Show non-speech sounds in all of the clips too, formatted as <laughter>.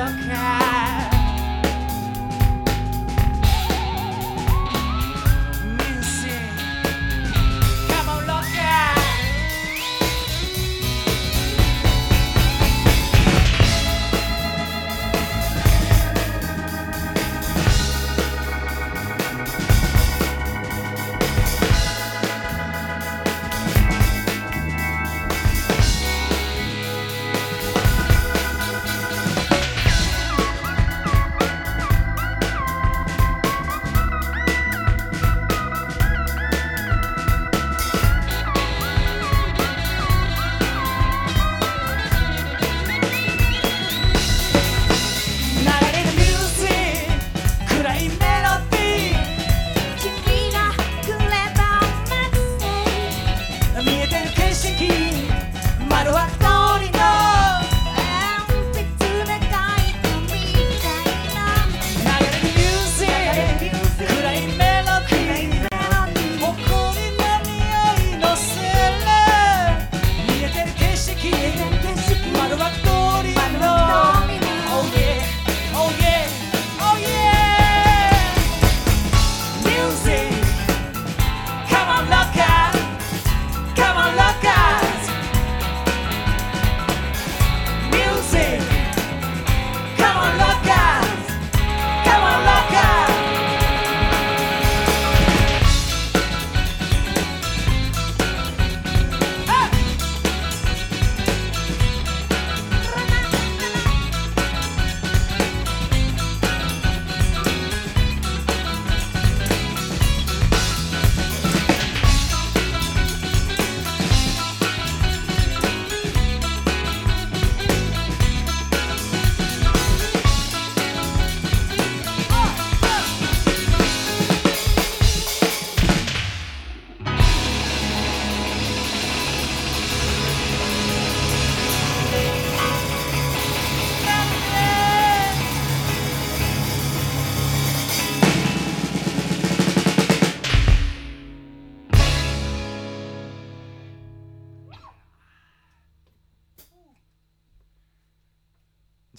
the cat.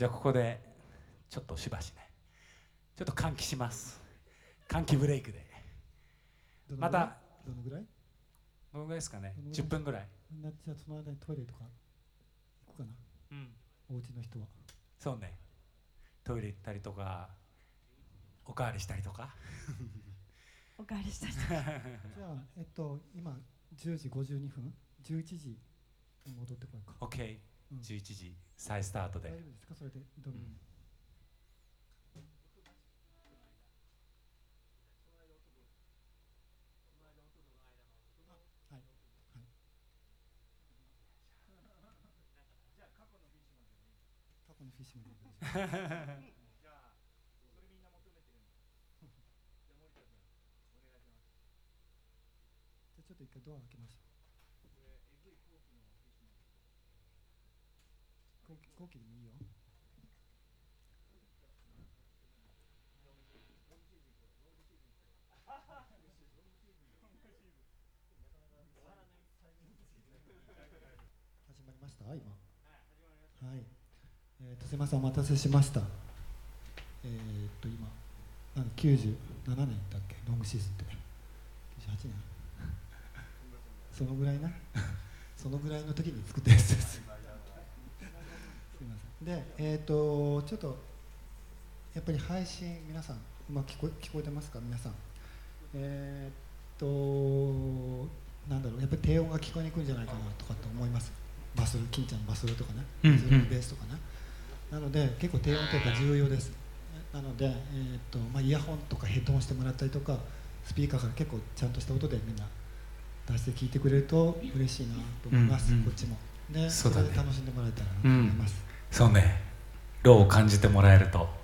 じゃあここでちょっとしばしね。ちょっと換気します。換気ブレイクで。またどのぐらい？どのぐらいですかね？10分ぐらい。じゃあその間にトイレとか？行くかな？うん。お家の人は？そうね。トイレ行ったりとかおかわりしたりとか。おかわりしたりとか。<laughs> <laughs> じゃあえっと今10時52分？11時戻ってこようか。OK 11時再スタートで。大丈夫ですか？それで、うん。<laughs> のフィッシュ、じゃあ、ちょっと一回ドア開けましょう。後期後期でもいいよ。始まりました？今。はい。えー、とすみませんお待たせしました。えー、っと今。なんだ97年だっけ？ロングシーズンって。98年。そのぐらいな？<laughs> そのぐらいの時に作ったやつです。でえー、っとちょっとやっぱり配信皆さんうまく聞こえ聞こえてますか？皆さん。えー、っとなんだろうやっぱり低音が聞こえにくいんじゃないかなとかって思います。バス金ちゃんのバスルとかね、うんうベースとかね。なので結構低音ってやっぱ重要です。なので、えーっとまあ、イヤホンとかヘッドホンしてもらったりとかスピーカーから結構ちゃんとした音でみんな出して聞いてくれると嬉しいなと思います、うんうんこっちも。でそれで楽しんでもらえたらなと思います、そうね。ローを感じてもらえると。